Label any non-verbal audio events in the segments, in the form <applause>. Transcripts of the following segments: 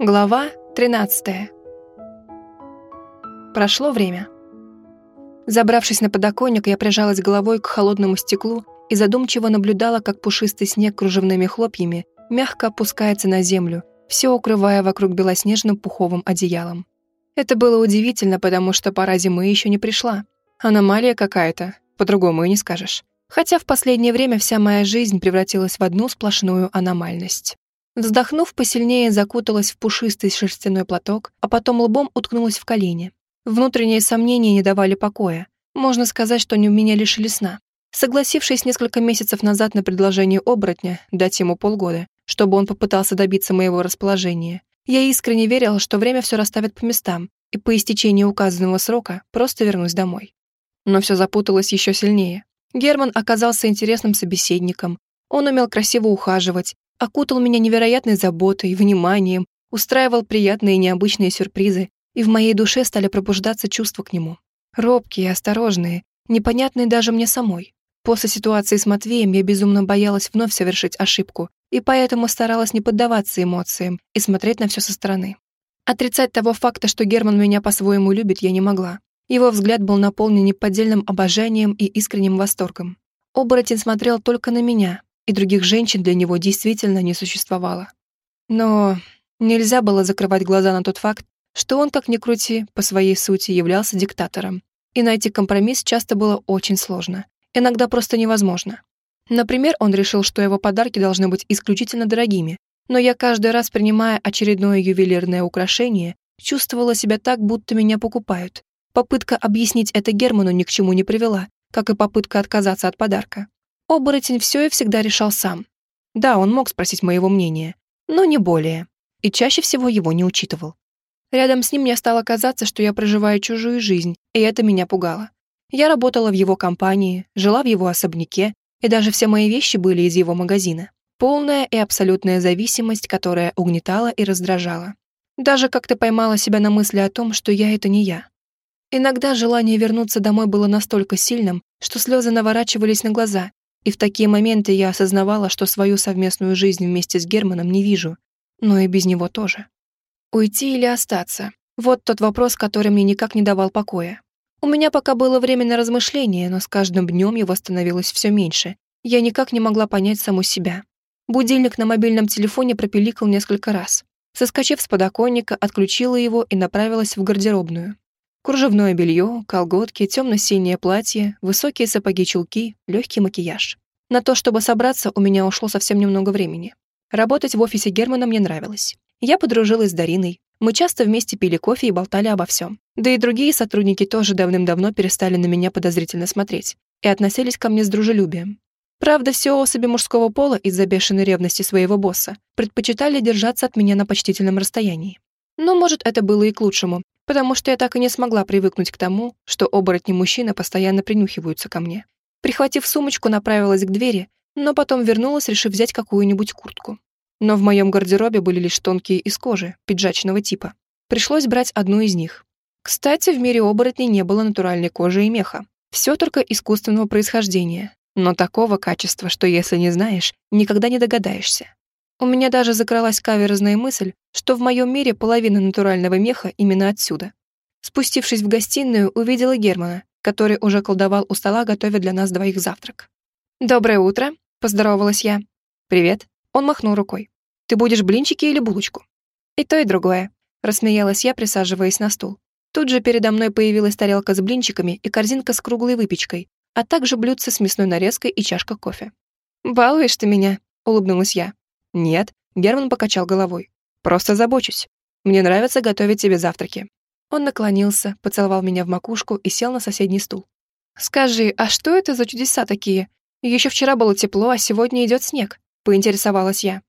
Глава 13. Прошло время. Забравшись на подоконник, я прижалась головой к холодному стеклу и задумчиво наблюдала, как пушистый снег кружевными хлопьями мягко опускается на землю, все укрывая вокруг белоснежным пуховым одеялом. Это было удивительно, потому что пора зимы еще не пришла. Аномалия какая-то, по-другому и не скажешь. Хотя в последнее время вся моя жизнь превратилась в одну сплошную аномальность. Вздохнув, посильнее закуталась в пушистый шерстяной платок, а потом лбом уткнулась в колени. Внутренние сомнения не давали покоя. Можно сказать, что они меня лишили сна. Согласившись несколько месяцев назад на предложение оборотня дать ему полгода, чтобы он попытался добиться моего расположения, я искренне верила, что время все расставит по местам, и по истечении указанного срока просто вернусь домой. Но все запуталось еще сильнее. Герман оказался интересным собеседником. Он умел красиво ухаживать, окутал меня невероятной заботой, вниманием, устраивал приятные и необычные сюрпризы, и в моей душе стали пробуждаться чувства к нему. Робкие, осторожные, непонятные даже мне самой. После ситуации с Матвеем я безумно боялась вновь совершить ошибку, и поэтому старалась не поддаваться эмоциям и смотреть на все со стороны. Отрицать того факта, что Герман меня по-своему любит, я не могла. Его взгляд был наполнен неподдельным обожанием и искренним восторгом. Оборотень смотрел только на меня, и других женщин для него действительно не существовало. Но нельзя было закрывать глаза на тот факт, что он, как ни крути, по своей сути являлся диктатором. И найти компромисс часто было очень сложно. Иногда просто невозможно. Например, он решил, что его подарки должны быть исключительно дорогими, но я каждый раз, принимая очередное ювелирное украшение, чувствовала себя так, будто меня покупают. Попытка объяснить это Герману ни к чему не привела, как и попытка отказаться от подарка. Оборотень все и всегда решал сам. Да, он мог спросить моего мнения, но не более. И чаще всего его не учитывал. Рядом с ним мне стало казаться, что я проживаю чужую жизнь, и это меня пугало. Я работала в его компании, жила в его особняке, и даже все мои вещи были из его магазина. Полная и абсолютная зависимость, которая угнетала и раздражала. Даже как-то поймала себя на мысли о том, что я — это не я. Иногда желание вернуться домой было настолько сильным, что слезы наворачивались на глаза, и в такие моменты я осознавала, что свою совместную жизнь вместе с Германом не вижу, но и без него тоже. Уйти или остаться? Вот тот вопрос, который мне никак не давал покоя. У меня пока было время на размышление, но с каждым днем его становилось все меньше. Я никак не могла понять саму себя. Будильник на мобильном телефоне пропиликал несколько раз. Соскочив с подоконника, отключила его и направилась в гардеробную. Кружевное белье, колготки, темно-синее платье, высокие сапоги-чулки, легкий макияж. На то, чтобы собраться, у меня ушло совсем немного времени. Работать в офисе Германа мне нравилось. Я подружилась с Дариной. Мы часто вместе пили кофе и болтали обо всем. Да и другие сотрудники тоже давным-давно перестали на меня подозрительно смотреть и относились ко мне с дружелюбием. Правда, все особи мужского пола из-за бешеной ревности своего босса предпочитали держаться от меня на почтительном расстоянии. Но, может, это было и к лучшему, потому что я так и не смогла привыкнуть к тому, что оборотни-мужчины постоянно принюхиваются ко мне. Прихватив сумочку, направилась к двери, но потом вернулась, решив взять какую-нибудь куртку. Но в моем гардеробе были лишь тонкие из кожи, пиджачного типа. Пришлось брать одну из них. Кстати, в мире оборотней не было натуральной кожи и меха. Все только искусственного происхождения, но такого качества, что если не знаешь, никогда не догадаешься. У меня даже закралась каверзная мысль, что в моем мире половина натурального меха именно отсюда. Спустившись в гостиную, увидела Германа, который уже колдовал у стола, готовя для нас двоих завтрак. «Доброе утро», — поздоровалась я. «Привет». Он махнул рукой. «Ты будешь блинчики или булочку?» «И то, и другое», — рассмеялась я, присаживаясь на стул. Тут же передо мной появилась тарелка с блинчиками и корзинка с круглой выпечкой, а также блюдце с мясной нарезкой и чашка кофе. «Балуешь ты меня», — улыбнулась я. «Нет», — Герман покачал головой. «Просто забочусь. Мне нравится готовить тебе завтраки». Он наклонился, поцеловал меня в макушку и сел на соседний стул. «Скажи, а что это за чудеса такие? Еще вчера было тепло, а сегодня идет снег», — поинтересовалась я.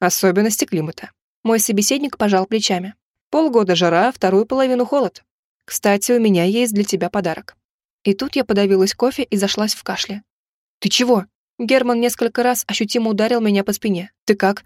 «Особенности климата». Мой собеседник пожал плечами. «Полгода жара, вторую половину холод. Кстати, у меня есть для тебя подарок». И тут я подавилась кофе и зашлась в кашле. «Ты чего?» Герман несколько раз ощутимо ударил меня по спине. «Ты как?»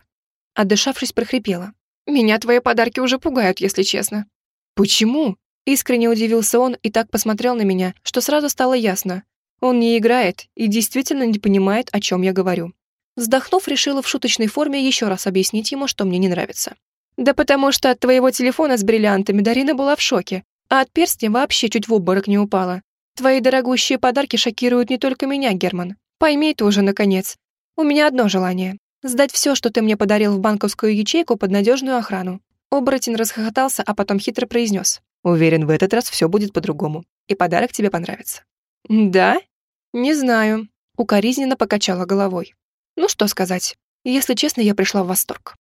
Отдышавшись, прохрипела. «Меня твои подарки уже пугают, если честно». «Почему?» Искренне удивился он и так посмотрел на меня, что сразу стало ясно. Он не играет и действительно не понимает, о чем я говорю. Вздохнув, решила в шуточной форме еще раз объяснить ему, что мне не нравится. Да потому что от твоего телефона с бриллиантами Дарина была в шоке, а от перстня вообще чуть в обморок не упала. Твои дорогущие подарки шокируют не только меня, Герман. Пойми ты уже, наконец. У меня одно желание — сдать все, что ты мне подарил в банковскую ячейку под надежную охрану. Оборотень расхохотался, а потом хитро произнес. Уверен, в этот раз все будет по-другому, и подарок тебе понравится. Да? Не знаю. Укоризненно покачала головой. Ну что сказать. Если честно, я пришла в восторг.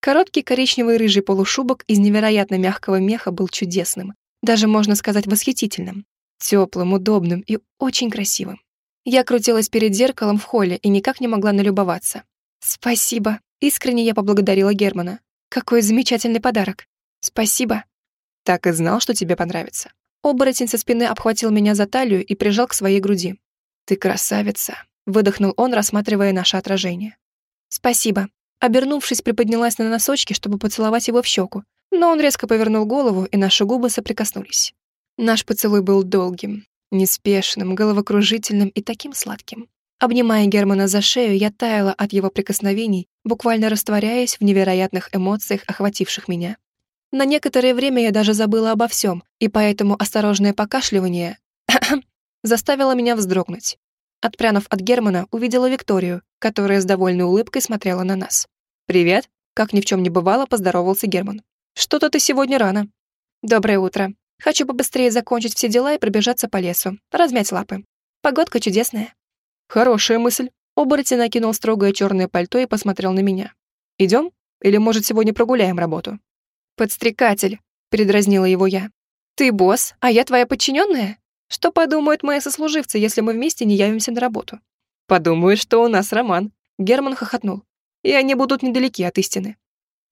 Короткий коричневый рыжий полушубок из невероятно мягкого меха был чудесным, даже можно сказать восхитительным, теплым, удобным и очень красивым. Я крутилась перед зеркалом в холле и никак не могла налюбоваться. «Спасибо!» Искренне я поблагодарила Германа. «Какой замечательный подарок!» «Спасибо!» «Так и знал, что тебе понравится». Оборотень со спины обхватил меня за талию и прижал к своей груди. «Ты красавица!» — выдохнул он, рассматривая наше отражение. «Спасибо!» Обернувшись, приподнялась на носочки, чтобы поцеловать его в щеку, но он резко повернул голову, и наши губы соприкоснулись. Наш поцелуй был долгим, неспешным, головокружительным и таким сладким. Обнимая Германа за шею, я таяла от его прикосновений, буквально растворяясь в невероятных эмоциях, охвативших меня. На некоторое время я даже забыла обо всем, и поэтому осторожное покашливание <clears throat> заставило меня вздрогнуть. Отпрянув от Германа, увидела Викторию, которая с довольной улыбкой смотрела на нас. «Привет», — как ни в чем не бывало, поздоровался Герман. «Что-то ты сегодня рано». «Доброе утро. Хочу побыстрее закончить все дела и пробежаться по лесу, размять лапы. Погодка чудесная». «Хорошая мысль». Оборотень накинул строгое черное пальто и посмотрел на меня. «Идем? Или, может, сегодня прогуляем работу?» «Подстрекатель», — передразнила его я. «Ты босс, а я твоя подчиненная?» Что подумают мои сослуживцы, если мы вместе не явимся на работу? Подумают, что у нас роман. Герман хохотнул. И они будут недалеки от истины.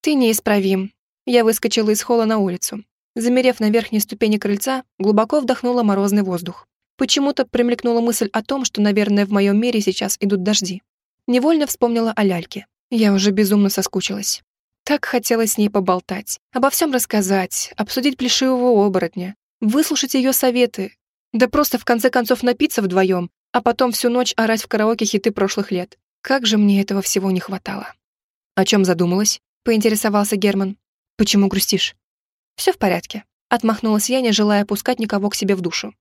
Ты неисправим. Я выскочила из холла на улицу. Замерев на верхней ступени крыльца, глубоко вдохнула морозный воздух. Почему-то примелькнула мысль о том, что, наверное, в моем мире сейчас идут дожди. Невольно вспомнила о ляльке. Я уже безумно соскучилась. Так хотелось с ней поболтать, обо всем рассказать, обсудить плешивого оборотня, выслушать ее советы, да просто в конце концов напиться вдвоем, а потом всю ночь орать в караоке хиты прошлых лет. Как же мне этого всего не хватало. О чем задумалась? Поинтересовался Герман. Почему грустишь? Все в порядке. Отмахнулась я, не желая пускать никого к себе в душу.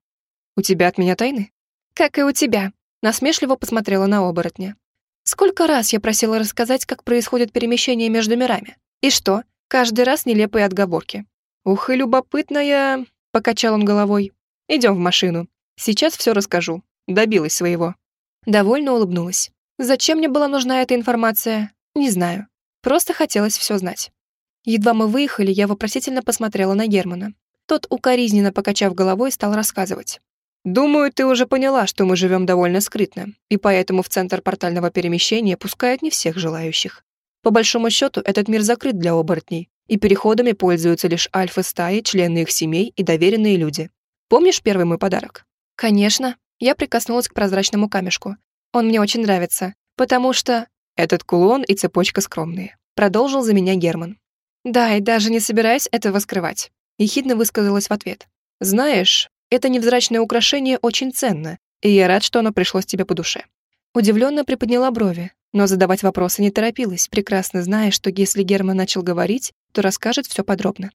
У тебя от меня тайны? Как и у тебя. Насмешливо посмотрела на оборотня. Сколько раз я просила рассказать, как происходит перемещение между мирами? И что? Каждый раз нелепые отговорки. Ух и любопытная... Покачал он головой. Идем в машину. Сейчас все расскажу. Добилась своего». Довольно улыбнулась. Зачем мне была нужна эта информация? Не знаю. Просто хотелось все знать. Едва мы выехали, я вопросительно посмотрела на Германа. Тот, укоризненно покачав головой, стал рассказывать. «Думаю, ты уже поняла, что мы живем довольно скрытно, и поэтому в центр портального перемещения пускают не всех желающих. По большому счету, этот мир закрыт для оборотней, и переходами пользуются лишь альфа-стаи, члены их семей и доверенные люди. Помнишь первый мой подарок? Конечно. Я прикоснулась к прозрачному камешку. Он мне очень нравится, потому что... Этот кулон и цепочка скромные. Продолжил за меня Герман. Да, и даже не собираюсь этого скрывать. Ехидно высказалась в ответ. Знаешь, это невзрачное украшение очень ценно, и я рад, что оно пришлось тебе по душе. Удивленно приподняла брови, но задавать вопросы не торопилась, прекрасно зная, что если Герман начал говорить, то расскажет все подробно.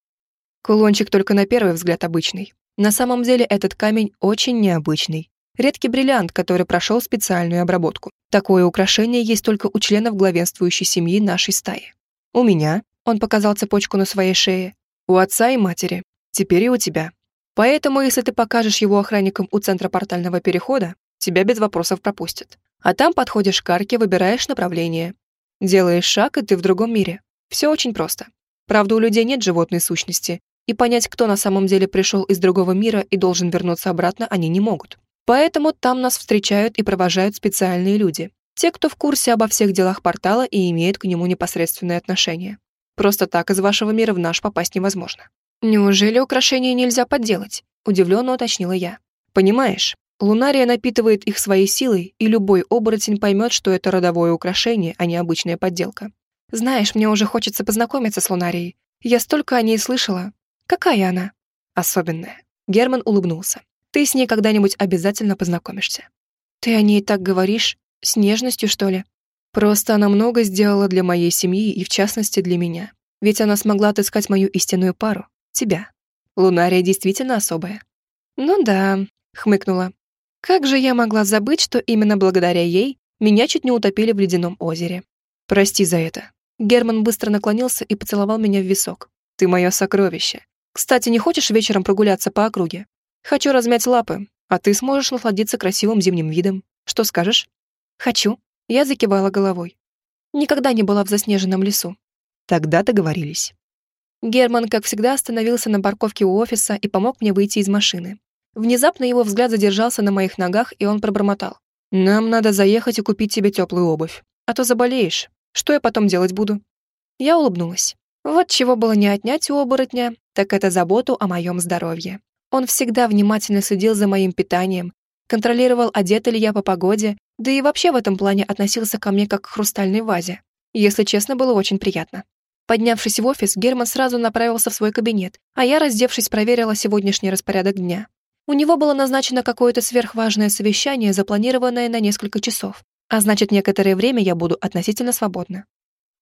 Кулончик только на первый взгляд обычный, на самом деле этот камень очень необычный. Редкий бриллиант, который прошел специальную обработку. Такое украшение есть только у членов главенствующей семьи нашей стаи. У меня, он показал цепочку на своей шее, у отца и матери, теперь и у тебя. Поэтому, если ты покажешь его охранникам у центра портального перехода, тебя без вопросов пропустят. А там подходишь к арке, выбираешь направление. Делаешь шаг, и ты в другом мире. Все очень просто. Правда, у людей нет животной сущности, и понять, кто на самом деле пришел из другого мира и должен вернуться обратно, они не могут. Поэтому там нас встречают и провожают специальные люди, те, кто в курсе обо всех делах портала и имеет к нему непосредственное отношение. Просто так из вашего мира в наш попасть невозможно. Неужели украшения нельзя подделать? Удивленно уточнила я. Понимаешь, Лунария напитывает их своей силой, и любой оборотень поймет, что это родовое украшение, а не обычная подделка. Знаешь, мне уже хочется познакомиться с Лунарией. Я столько о ней слышала, Какая она? Особенная. Герман улыбнулся. Ты с ней когда-нибудь обязательно познакомишься. Ты о ней так говоришь? С нежностью, что ли? Просто она много сделала для моей семьи и, в частности, для меня. Ведь она смогла отыскать мою истинную пару, тебя. Лунария действительно особая. Ну да, хмыкнула. Как же я могла забыть, что именно благодаря ей меня чуть не утопили в ледяном озере. Прости за это. Герман быстро наклонился и поцеловал меня в висок. Ты мое сокровище. Кстати, не хочешь вечером прогуляться по округе? Хочу размять лапы, а ты сможешь насладиться красивым зимним видом. Что скажешь? Хочу. Я закивала головой. Никогда не была в заснеженном лесу. Тогда договорились. Герман, как всегда, остановился на парковке у офиса и помог мне выйти из машины. Внезапно его взгляд задержался на моих ногах, и он пробормотал. «Нам надо заехать и купить тебе теплую обувь, а то заболеешь. Что я потом делать буду?» Я улыбнулась. Вот чего было не отнять у оборотня, так это заботу о моем здоровье. Он всегда внимательно следил за моим питанием, контролировал, одета ли я по погоде, да и вообще в этом плане относился ко мне как к хрустальной вазе. Если честно, было очень приятно. Поднявшись в офис, Герман сразу направился в свой кабинет, а я, раздевшись, проверила сегодняшний распорядок дня. У него было назначено какое-то сверхважное совещание, запланированное на несколько часов, а значит, некоторое время я буду относительно свободна.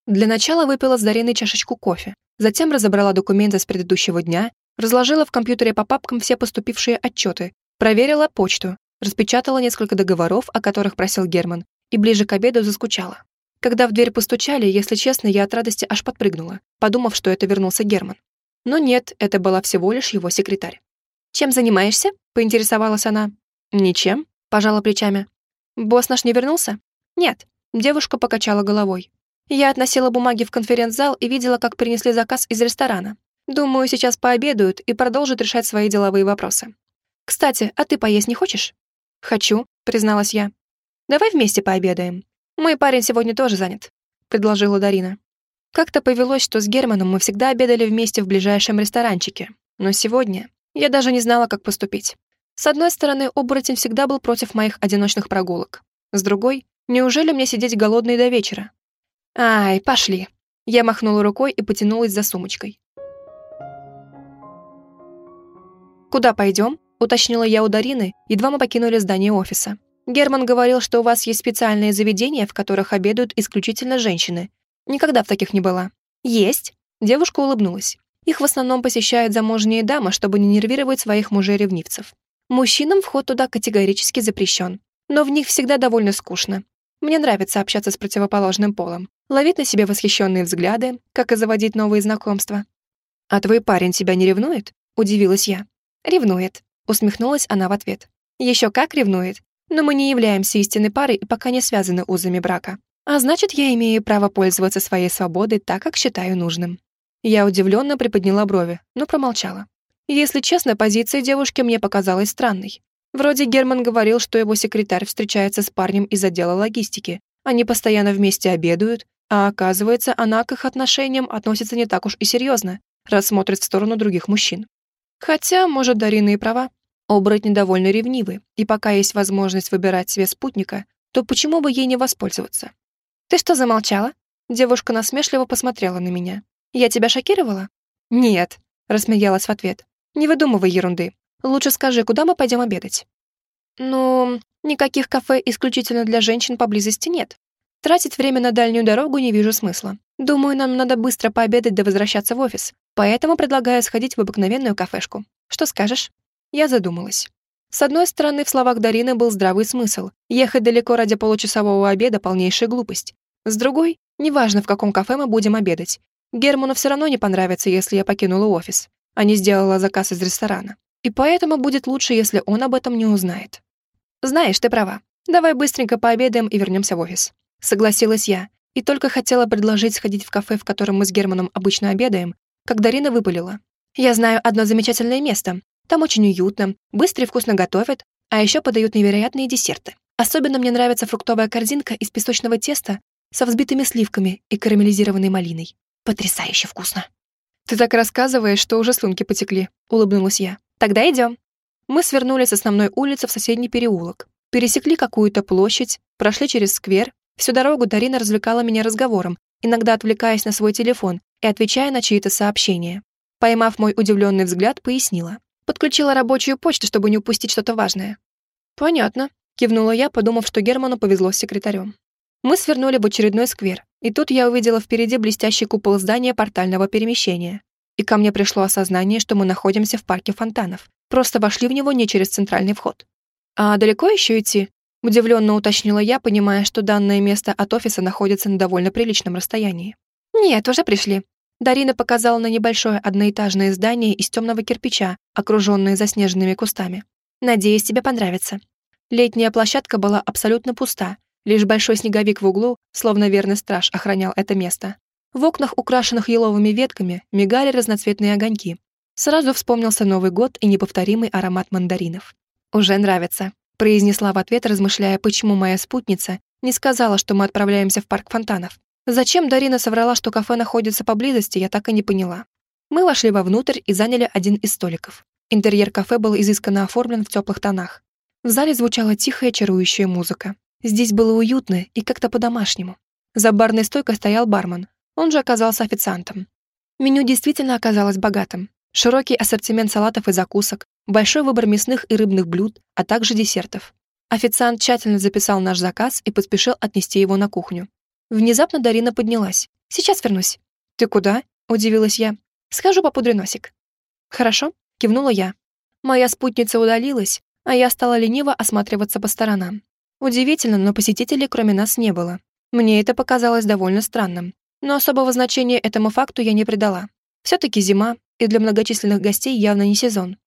Для начала выпила с Дариной чашечку кофе, затем разобрала документы с предыдущего дня, разложила в компьютере по папкам все поступившие отчеты, проверила почту, распечатала несколько договоров, о которых просил Герман, и ближе к обеду заскучала. Когда в дверь постучали, если честно, я от радости аж подпрыгнула, подумав, что это вернулся Герман. Но нет, это была всего лишь его секретарь. «Чем занимаешься?» — поинтересовалась она. «Ничем», — пожала плечами. «Босс наш не вернулся?» «Нет». Девушка покачала головой. Я относила бумаги в конференц-зал и видела, как принесли заказ из ресторана. Думаю, сейчас пообедают и продолжат решать свои деловые вопросы. Кстати, а ты поесть не хочешь? Хочу, призналась я. Давай вместе пообедаем. Мой парень сегодня тоже занят, предложила Дарина. Как-то повелось, что с Германом мы всегда обедали вместе в ближайшем ресторанчике. Но сегодня я даже не знала, как поступить. С одной стороны, оборотень всегда был против моих одиночных прогулок. С другой, неужели мне сидеть голодной до вечера? «Ай, пошли!» Я махнула рукой и потянулась за сумочкой. «Куда пойдем?» — уточнила я у Дарины, едва мы покинули здание офиса. «Герман говорил, что у вас есть специальные заведения, в которых обедают исключительно женщины. Никогда в таких не была». «Есть». Девушка улыбнулась. Их в основном посещают замужние дамы, чтобы не нервировать своих мужей-ревнивцев. Мужчинам вход туда категорически запрещен. Но в них всегда довольно скучно. Мне нравится общаться с противоположным полом, ловить на себе восхищенные взгляды, как и заводить новые знакомства. «А твой парень тебя не ревнует?» — удивилась я. «Ревнует», — усмехнулась она в ответ. «Еще как ревнует. Но мы не являемся истинной парой и пока не связаны узами брака. А значит, я имею право пользоваться своей свободой так, как считаю нужным». Я удивленно приподняла брови, но промолчала. Если честно, позиция девушки мне показалась странной. Вроде Герман говорил, что его секретарь встречается с парнем из отдела логистики. Они постоянно вместе обедают, а оказывается, она к их отношениям относится не так уж и серьезно, раз в сторону других мужчин. Хотя, может, Дарина и права. Оборотни довольно ревнивы, и пока есть возможность выбирать себе спутника, то почему бы ей не воспользоваться? «Ты что замолчала?» Девушка насмешливо посмотрела на меня. «Я тебя шокировала?» «Нет», — рассмеялась в ответ. «Не выдумывай ерунды. Лучше скажи, куда мы пойдем обедать?» «Ну, никаких кафе исключительно для женщин поблизости нет. Тратить время на дальнюю дорогу не вижу смысла. Думаю, нам надо быстро пообедать да возвращаться в офис, поэтому предлагаю сходить в обыкновенную кафешку. Что скажешь?» Я задумалась. С одной стороны, в словах Дарины был здравый смысл. Ехать далеко ради получасового обеда — полнейшая глупость. С другой, неважно, в каком кафе мы будем обедать. Герману все равно не понравится, если я покинула офис, а не сделала заказ из ресторана. И поэтому будет лучше, если он об этом не узнает. Знаешь, ты права. Давай быстренько пообедаем и вернемся в офис. Согласилась я. И только хотела предложить сходить в кафе, в котором мы с Германом обычно обедаем, как Дарина выпалила. Я знаю одно замечательное место. Там очень уютно, быстро и вкусно готовят, а еще подают невероятные десерты. Особенно мне нравится фруктовая корзинка из песочного теста со взбитыми сливками и карамелизированной малиной. Потрясающе вкусно. Ты так рассказываешь, что уже слюнки потекли, улыбнулась я. Тогда идем. Мы свернули с основной улицы в соседний переулок, пересекли какую-то площадь, прошли через сквер. Всю дорогу Дарина развлекала меня разговором, иногда отвлекаясь на свой телефон и отвечая на чьи-то сообщения. Поймав мой удивленный взгляд, пояснила. Подключила рабочую почту, чтобы не упустить что-то важное. «Понятно», — кивнула я, подумав, что Герману повезло с секретарем. Мы свернули в очередной сквер, И тут я увидела впереди блестящий купол здания портального перемещения. И ко мне пришло осознание, что мы находимся в парке фонтанов. Просто вошли в него не через центральный вход. «А далеко еще идти?» Удивленно уточнила я, понимая, что данное место от офиса находится на довольно приличном расстоянии. «Нет, уже пришли». Дарина показала на небольшое одноэтажное здание из темного кирпича, окруженное заснеженными кустами. «Надеюсь, тебе понравится». Летняя площадка была абсолютно пуста, лишь большой снеговик в углу, словно верный страж, охранял это место. В окнах, украшенных еловыми ветками, мигали разноцветные огоньки. Сразу вспомнился Новый год и неповторимый аромат мандаринов. «Уже нравится», — произнесла в ответ, размышляя, почему моя спутница не сказала, что мы отправляемся в парк фонтанов. Зачем Дарина соврала, что кафе находится поблизости, я так и не поняла. Мы вошли вовнутрь и заняли один из столиков. Интерьер кафе был изысканно оформлен в теплых тонах. В зале звучала тихая чарующая музыка. Здесь было уютно и как-то по-домашнему. За барной стойкой стоял бармен. Он же оказался официантом. Меню действительно оказалось богатым. Широкий ассортимент салатов и закусок, большой выбор мясных и рыбных блюд, а также десертов. Официант тщательно записал наш заказ и поспешил отнести его на кухню. Внезапно Дарина поднялась. «Сейчас вернусь». «Ты куда?» – удивилась я. «Схожу попудрю носик». «Хорошо», – кивнула я. Моя спутница удалилась, а я стала лениво осматриваться по сторонам. Удивительно, но посетителей кроме нас не было. Мне это показалось довольно странным. Но особого значения этому факту я не придала. Все-таки зима, и для многочисленных гостей явно не сезон.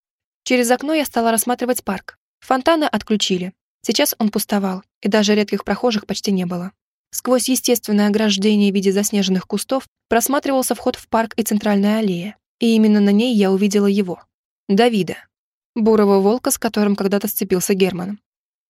Через окно я стала рассматривать парк. Фонтаны отключили. Сейчас он пустовал, и даже редких прохожих почти не было. Сквозь естественное ограждение в виде заснеженных кустов просматривался вход в парк и центральная аллея, и именно на ней я увидела его. Давида. Бурого волка, с которым когда-то сцепился Герман.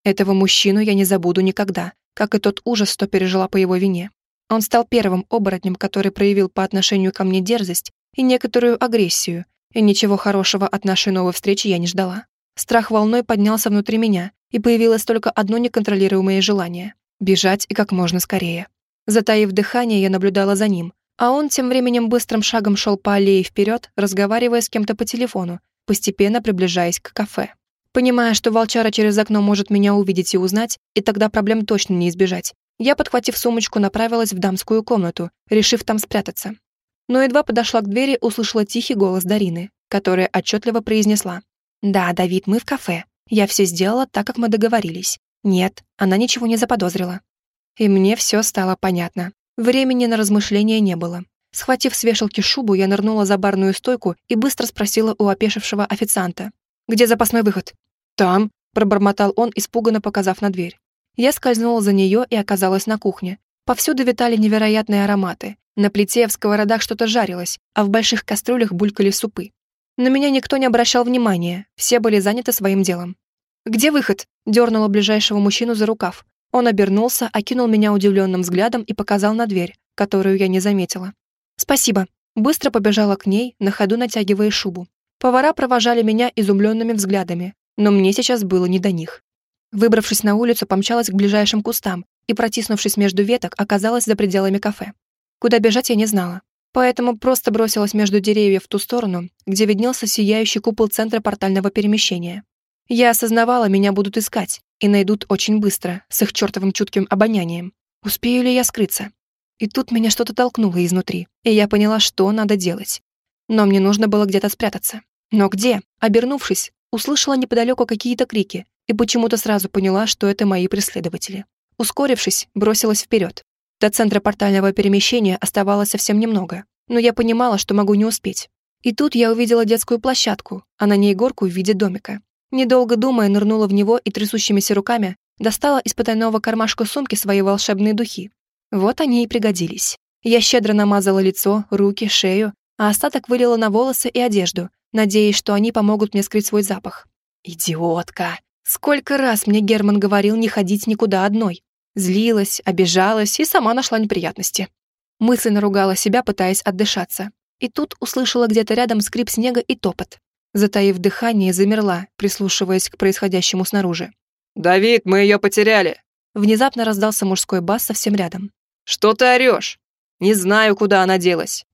Этого мужчину я не забуду никогда, как и тот ужас, что пережила по его вине. Он стал первым оборотнем, который проявил по отношению ко мне дерзость и некоторую агрессию, и ничего хорошего от нашей новой встречи я не ждала. Страх волной поднялся внутри меня, и появилось только одно неконтролируемое желание Бежать и как можно скорее. Затаив дыхание, я наблюдала за ним, а он тем временем быстрым шагом шел по аллее вперед, разговаривая с кем-то по телефону, постепенно приближаясь к кафе. Понимая, что волчара через окно может меня увидеть и узнать, и тогда проблем точно не избежать, я, подхватив сумочку, направилась в дамскую комнату, решив там спрятаться. Но едва подошла к двери, услышала тихий голос Дарины, которая отчетливо произнесла. «Да, Давид, мы в кафе. Я все сделала так, как мы договорились. Нет, она ничего не заподозрила. И мне все стало понятно. Времени на размышления не было. Схватив с вешалки шубу, я нырнула за барную стойку и быстро спросила у опешившего официанта. «Где запасной выход?» «Там», — пробормотал он, испуганно показав на дверь. Я скользнула за нее и оказалась на кухне. Повсюду витали невероятные ароматы. На плите в сковородах что-то жарилось, а в больших кастрюлях булькали супы. На меня никто не обращал внимания, все были заняты своим делом. «Где выход?» — дернула ближайшего мужчину за рукав. Он обернулся, окинул меня удивленным взглядом и показал на дверь, которую я не заметила. «Спасибо». Быстро побежала к ней, на ходу натягивая шубу. Повара провожали меня изумленными взглядами, но мне сейчас было не до них. Выбравшись на улицу, помчалась к ближайшим кустам и, протиснувшись между веток, оказалась за пределами кафе. Куда бежать я не знала, поэтому просто бросилась между деревьев в ту сторону, где виднелся сияющий купол центра портального перемещения. Я осознавала, меня будут искать, и найдут очень быстро, с их чертовым чутким обонянием. Успею ли я скрыться? И тут меня что-то толкнуло изнутри, и я поняла, что надо делать. Но мне нужно было где-то спрятаться. Но где? Обернувшись, услышала неподалеку какие-то крики и почему-то сразу поняла, что это мои преследователи. Ускорившись, бросилась вперед. До центра портального перемещения оставалось совсем немного, но я понимала, что могу не успеть. И тут я увидела детскую площадку, а на ней горку в виде домика. Недолго думая, нырнула в него и трясущимися руками достала из потайного кармашка сумки свои волшебные духи. Вот они и пригодились. Я щедро намазала лицо, руки, шею, а остаток вылила на волосы и одежду, надеясь, что они помогут мне скрыть свой запах. Идиотка! Сколько раз мне Герман говорил не ходить никуда одной. Злилась, обижалась и сама нашла неприятности. Мысленно ругала себя, пытаясь отдышаться. И тут услышала где-то рядом скрип снега и топот. Затаив дыхание, замерла, прислушиваясь к происходящему снаружи. «Давид, мы ее потеряли!» Внезапно раздался мужской бас совсем рядом. «Что ты орешь? Не знаю, куда она делась».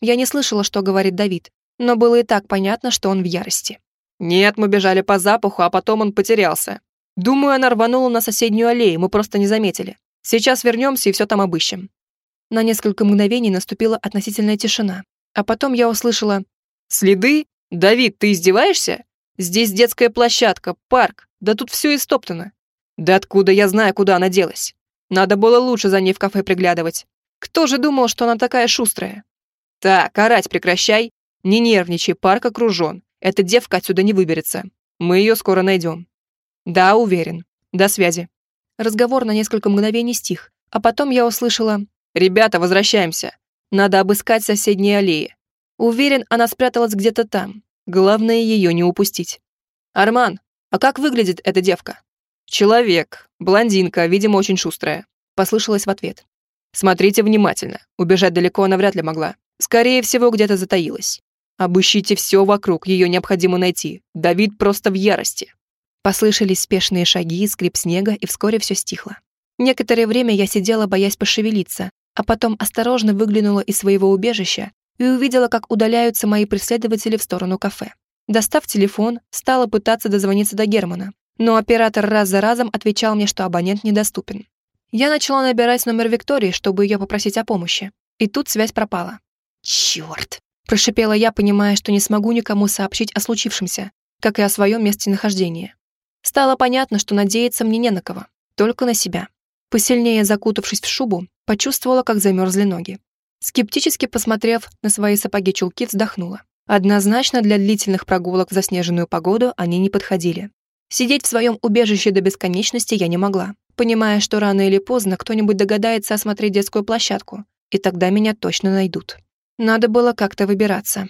Я не слышала, что говорит Давид, но было и так понятно, что он в ярости. «Нет, мы бежали по запаху, а потом он потерялся. Думаю, она рванула на соседнюю аллею, мы просто не заметили. Сейчас вернемся и все там обыщем». На несколько мгновений наступила относительная тишина, а потом я услышала «Следы? Давид, ты издеваешься? Здесь детская площадка, парк, да тут все истоптано. Да откуда я знаю, куда она делась? Надо было лучше за ней в кафе приглядывать. Кто же думал, что она такая шустрая? Так, орать прекращай. Не нервничай, парк окружен. Эта девка отсюда не выберется. Мы ее скоро найдем. Да, уверен. До связи. Разговор на несколько мгновений стих, а потом я услышала «Ребята, возвращаемся. Надо обыскать соседние аллеи. Уверен, она спряталась где-то там. Главное, ее не упустить. Арман, а как выглядит эта девка? Человек, блондинка, видимо, очень шустрая. Послышалось в ответ. Смотрите внимательно. Убежать далеко она вряд ли могла. Скорее всего, где-то затаилась. Обыщите все вокруг, ее необходимо найти. Давид просто в ярости. Послышались спешные шаги, скрип снега, и вскоре все стихло. Некоторое время я сидела, боясь пошевелиться, а потом осторожно выглянула из своего убежища и увидела, как удаляются мои преследователи в сторону кафе. Достав телефон, стала пытаться дозвониться до Германа, но оператор раз за разом отвечал мне, что абонент недоступен. Я начала набирать номер Виктории, чтобы ее попросить о помощи, и тут связь пропала. «Черт!» – прошипела я, понимая, что не смогу никому сообщить о случившемся, как и о своем месте нахождения. Стало понятно, что надеяться мне не на кого, только на себя. Посильнее закутавшись в шубу, почувствовала, как замерзли ноги. Скептически посмотрев на свои сапоги-чулки, вздохнула. Однозначно для длительных прогулок в заснеженную погоду они не подходили. Сидеть в своем убежище до бесконечности я не могла, понимая, что рано или поздно кто-нибудь догадается осмотреть детскую площадку, и тогда меня точно найдут. Надо было как-то выбираться.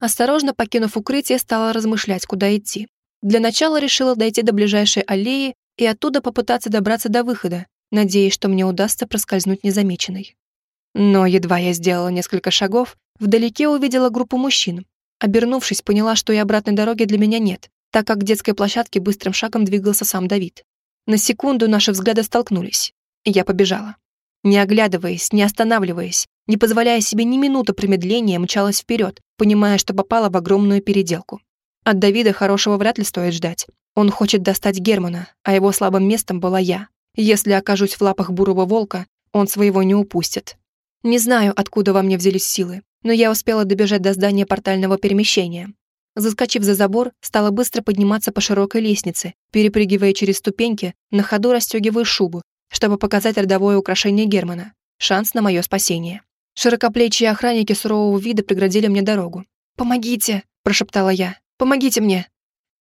Осторожно покинув укрытие, стала размышлять, куда идти. Для начала решила дойти до ближайшей аллеи и оттуда попытаться добраться до выхода, надеясь, что мне удастся проскользнуть незамеченной. Но едва я сделала несколько шагов, вдалеке увидела группу мужчин. Обернувшись, поняла, что и обратной дороги для меня нет, так как к детской площадке быстрым шагом двигался сам Давид. На секунду наши взгляды столкнулись, я побежала. Не оглядываясь, не останавливаясь, не позволяя себе ни минуты промедления, мчалась вперед, понимая, что попала в огромную переделку. От Давида хорошего вряд ли стоит ждать. Он хочет достать Германа, а его слабым местом была я. Если окажусь в лапах бурого волка, он своего не упустит. Не знаю, откуда во мне взялись силы, но я успела добежать до здания портального перемещения. Заскочив за забор, стала быстро подниматься по широкой лестнице, перепрыгивая через ступеньки, на ходу расстегивая шубу, чтобы показать родовое украшение Германа. Шанс на мое спасение. Широкоплечие охранники сурового вида преградили мне дорогу. «Помогите!» – прошептала я. «Помогите мне!»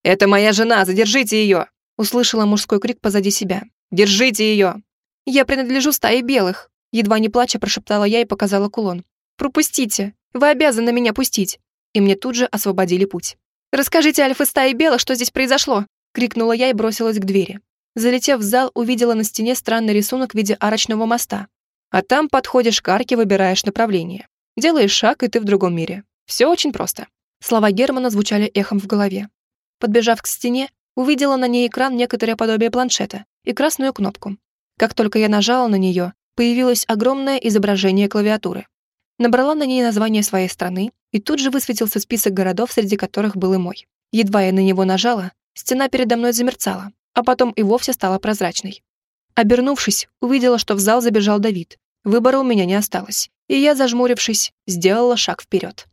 «Это моя жена! Задержите ее!» Услышала мужской крик позади себя. «Держите ее!» «Я принадлежу стае белых!» Едва не плача прошептала я и показала кулон. «Пропустите! Вы обязаны меня пустить!» И мне тут же освободили путь. «Расскажите Альфа стаи белых, что здесь произошло!» Крикнула я и бросилась к двери. Залетев в зал, увидела на стене странный рисунок в виде арочного моста. А там подходишь к арке, выбираешь направление. Делаешь шаг, и ты в другом мире. Все очень просто. Слова Германа звучали эхом в голове. Подбежав к стене, увидела на ней экран некоторое подобие планшета и красную кнопку. Как только я нажала на нее, появилось огромное изображение клавиатуры. Набрала на ней название своей страны, и тут же высветился список городов, среди которых был и мой. Едва я на него нажала, стена передо мной замерцала, а потом и вовсе стала прозрачной. Обернувшись, увидела, что в зал забежал Давид. Выбора у меня не осталось, и я, зажмурившись, сделала шаг вперед.